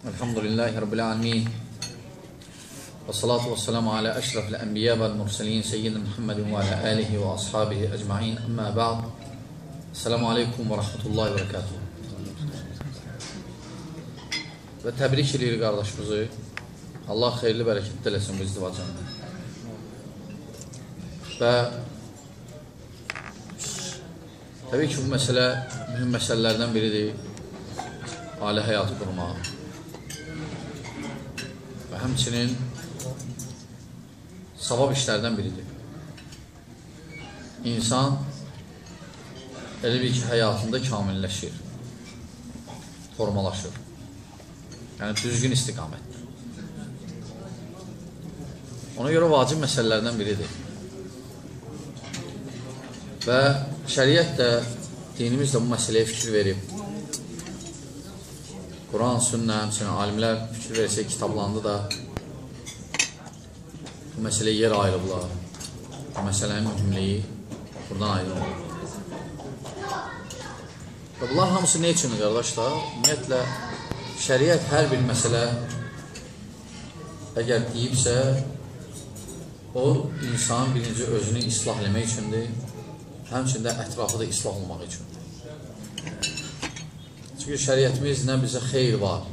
Elhamdülillahi Rabbil alemin. Və salatu və salamu alə əşrafil ənbiyyə vəl mürsəlin seyyidin Muhammedin və alə əlihi və ashabihi əcma'in. Əmmə bə'd. Selamu aleykum və rəhmətullahi və rəkatuhu. Və təbrik edir qardaşımızı. Allah xeyirli bərəkət diləsin bu izdivacında. Və təbii ki, bu məsələ mühüm məsələlərdən biridir. Ailə həyatı qurmaq. Həmçinin savab işlərdən biridir. İnsan elə bir ki, həyatında kamilləşir, formalaşır. Yəni, düzgün istiqamətdir. Ona görə vacib məsələlərdən biridir. Və şəriət də, dinimiz də bu məsələyə fikir verib. Quran, sünnə, həmçinin alimlər fikir versə kitablarında da bu məsələyə yer ayrılıblar. Bu məsələnin mühümliyi buradan ayrılır. Və bunlar hamısı nə üçün, qardaşlar? Ümumiyyətlə, şəriət hər bir məsələ əgər deyibsə, o, insan birinci özünü islah eləmək üçündür, həmçində ətrafı da islah olmaq üçündür. Çünki şəriətimiz nə bizə xeyr var,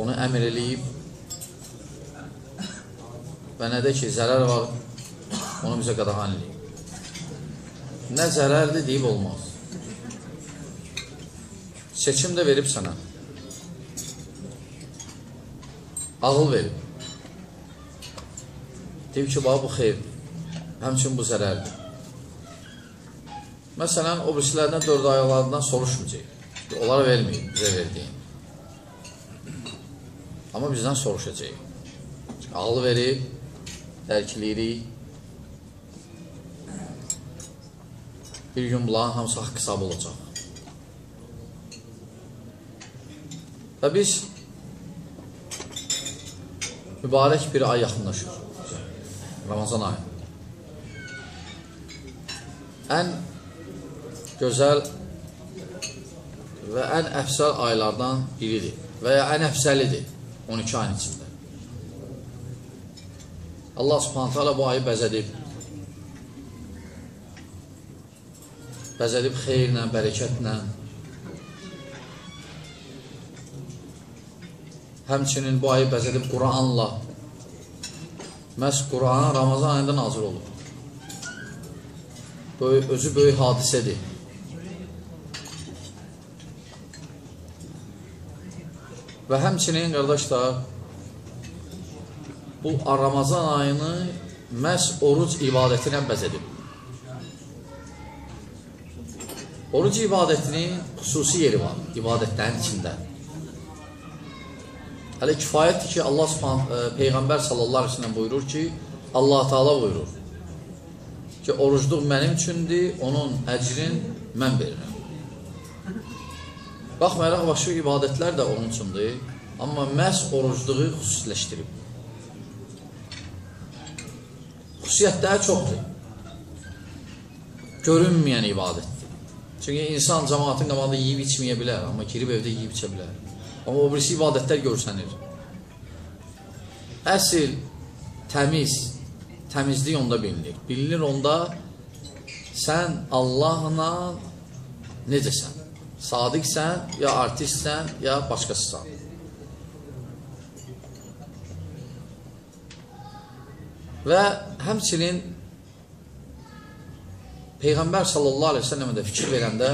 onu əmr eləyib və nə də ki, zərər var, onu bizə qadağan eləyib. Nə zərərdir deyib olmaz. Seçim də verib sənə. Ağıl verib. Deyib ki, bax, bu xeyirdir. Həmçin bu zərərdir. Məsələn, o birisilərindən dörd ayaqlarından soruşmayacaq. Onlara verməyib, bizə verdiyin. Amma bizdən soruşacaq. Ağıl verib, dərkləyirik. Bir gün bunların hamısı haqq hesab olacaq. Və biz mübarək bir ay yaxınlaşır. Ramazan ayı. Ən gözəl və ən əfsəl aylardan biridir və ya ən əfsəlidir 12 ayın içində. Allah subhanətə alə bu ayı bəzədib. Bəzədib xeyirlə, bərəkətlə. Həmçinin bu ayı bəzədib Quranla. Məhz Quran Ramazan ayında nazil olur. Böyük, özü böyük hadisədir. Və həmçinin, qardaşlar, bu Ramazan ayını məhz oruc ibadəti ilə bəzədib. Oruc ibadətinin xüsusi yeri var, ibadətlərin içində. Hələ kifayətdir ki, Allah Subhanahu Peyğəmbər sallallahu əleyhi və səlləm buyurur ki, Allah Taala buyurur ki, orucluq mənim üçündür, onun əcrin mən verirəm. Baxmayaraq başqa ibadətlər də onun üçündür, amma məhz orucluğu xüsusiləşdirib. Xüsusiyyətləri çoxdur. Görünməyən ibadətdir. Çünki insan cəmaatın qabağında yeyib içməyə bilər, amma girib evdə yeyib içə bilər. Amma o birisi ibadətlər görsənir. Əsl, təmiz, təmizlik onda bilinir. Bilinir onda sən Allahla necəsən? Sadiqsən, ya artistsən, ya başqasısan. Və həmçinin Peyğəmbər sallallahu aleyhi ve sellem də fikir verəndə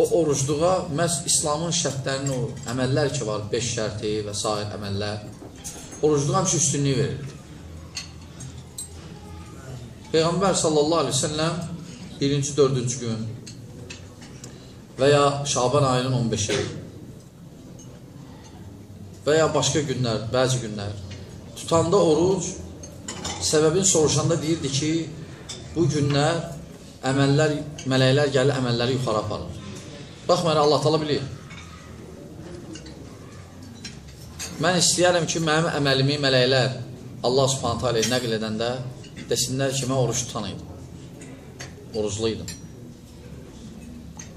o orucluğa məhz İslamın şərtlərinin o əməllər ki var, 5 şərti və s. əməllər, orucluğa həmişə üstünlüyü verildi. Peyğəmbər sallallahu aleyhi ve sellem birinci, dördüncü gün və ya Şaban ayının 15-i və ya başqa günlər, bəzi günlər tutanda oruc səbəbin soruşanda deyirdi ki, bu günlər əməllər, mələklər gəlir, əməlləri yuxarı aparır. Baxmayaraq, Allah tala bilir. Mən istəyərəm ki, mənim əməlimi mələklər Allah subhanətə aləyə nəql edəndə desinlər ki, mən oruç tutan idim. Oruclu idim.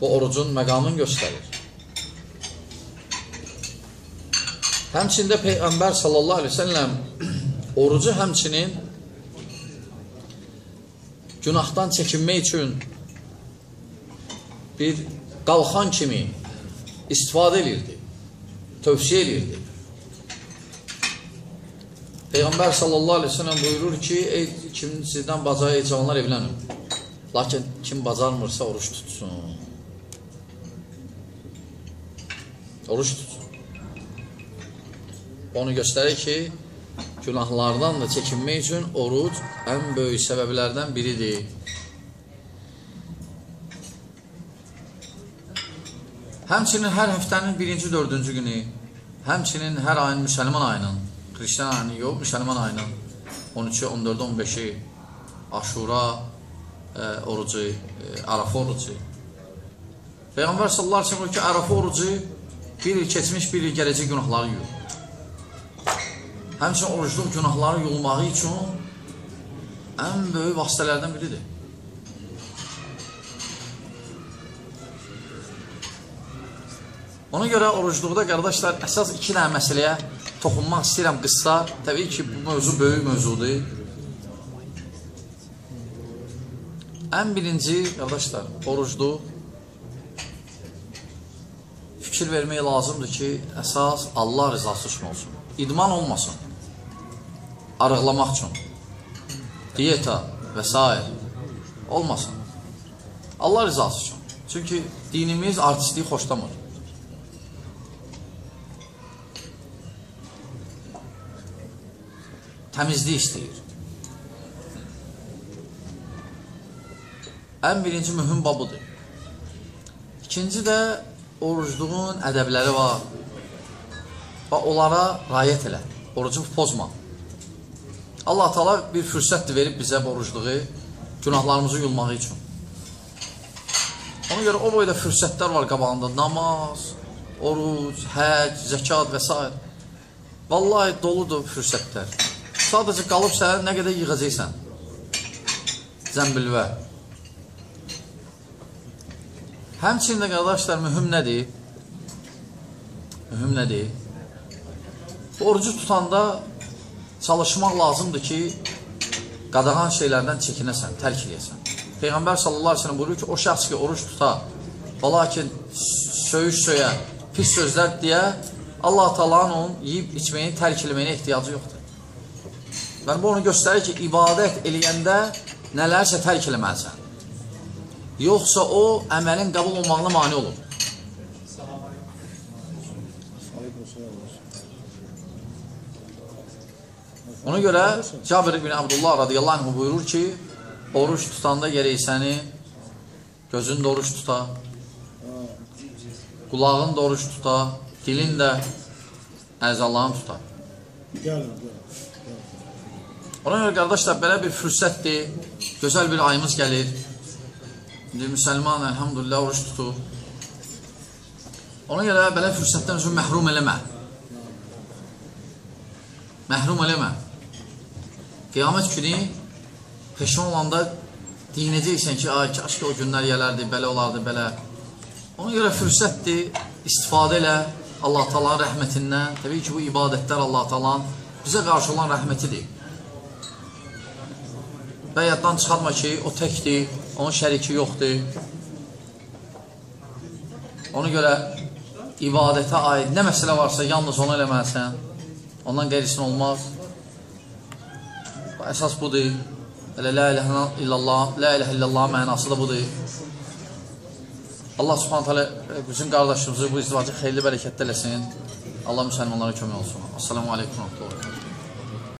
Bu orucun məqamını göstərir. Həmçində Peyğəmbər sallallahu aleyhi ve sellem orucu həmçinin günahdan çəkinmək üçün bir qalxan kimi istifadə edirdi, tövsiyə edirdi. Peyğəmbər sallallahu aleyhi ve sellem buyurur ki, ey kim sizdən bacarı ey cavanlar evlənin. Lakin kim bacarmırsa oruç tutsun. Oruç tutsun. Onu göstərir ki, günahlardan da çəkinmək üçün oruc ən böyük səbəblərdən biridir. Həmçinin hər həftənin birinci, dördüncü günü, həmçinin hər ayın müsəlman ayının, Hristiyan ayının yox, müsəlman ayının 13-ü, 14-ü, 15-i, Aşura e, orucu, e, Arafa orucu. Peyğəmbər sallallahu aleyhi ve sellem ki, Arafa orucu bir il keçmiş, bir il gələcək günahları yuyur. Həmçinin orucluq günahları yolmağı üçün ən böyük vasitələrdən biridir. Ona görə orucluqda qardaşlar əsas iki dənə məsələyə toxunmaq istəyirəm qısa. Təbii ki, bu mövzu böyük mövzudur. Ən birinci, qardaşlar, orucluq fikir vermək lazımdır ki, əsas Allah rızası üçün olsun. İdman olmasın. Arıqlamaq üçün. Diyeta və s. olmasın. Allah rızası üçün. Çünki dinimiz artistliyi xoşlamır. Təmizlik istəyir. Ən birinci mühüm babıdır. İkinci də orucluğun ədəbləri var və onlara rayət elə. Orucu pozma. Allah Taala bir fürsətdir verib bizə orucluğu günahlarımızı yulmağı üçün. Ona görə o boyda fürsətlər var qabağında. Namaz, oruc, həc, zəkat və s. Vallahi doludur fürsətlər. Sadəcə qalıb sən nə qədər yığacaqsan. Zəmbilvə. Həmçində qardaşlar mühüm nədir? Mühüm nədir? Orucu tutanda çalışmaq lazımdır ki, qadağan şeylərdən çəkinəsən, tərk eləyəsən. Peyğəmbər sallallahu aleyhi ve sellem buyurur ki, o şəxs ki, oruç tuta, və lakin söyüş söyə, pis sözlər deyə, Allah talanın onun yiyib içməyini, tərk eləməyinə ehtiyacı yoxdur. Və bu onu göstərir ki, ibadət eləyəndə nələrsə tərk eləməlisən. Yoxsa o, əməlin qəbul olmağına mani olur. Ona görə Cabir ibn Abdullah radiyallahu anh buyurur ki, oruç tutanda gerək səni gözün də oruç tuta, qulağın da oruç tuta, dilin də əzalarını tuta. Ona görə qardaşlar, belə bir fürsətdir, gözəl bir ayımız gəlir. İndi müsəlman, əlhamdülillah, oruç tutur. Ona görə belə fürsətdən üçün məhrum eləmə. Məhrum eləmə. Qiyamət günü peşman olanda deyinəcəksən ki, ay, kaş ki o günlər gələrdi, belə olardı, belə. Ona görə fürsətdir, istifadə elə Allah talanın rəhmətindən. Təbii ki, bu ibadətlər Allah talanın bizə qarşı olan rəhmətidir. Və yaddan çıxarma ki, o təkdir, onun şəriki yoxdur. Ona görə ibadətə aid nə məsələ varsa, yalnız onu eləməlisən. Ondan qeyrisin olmaz. Əsas budur. Elə la ilahe illallah, la ilahe illallah mənası da budur. Allah Subhanahu taala bütün qardaşlarımızı bu izdivacı xeyirli bərəkətli eləsin. Allah müsəlmanlara kömək olsun. Assalamu alaykum və rahmetullah.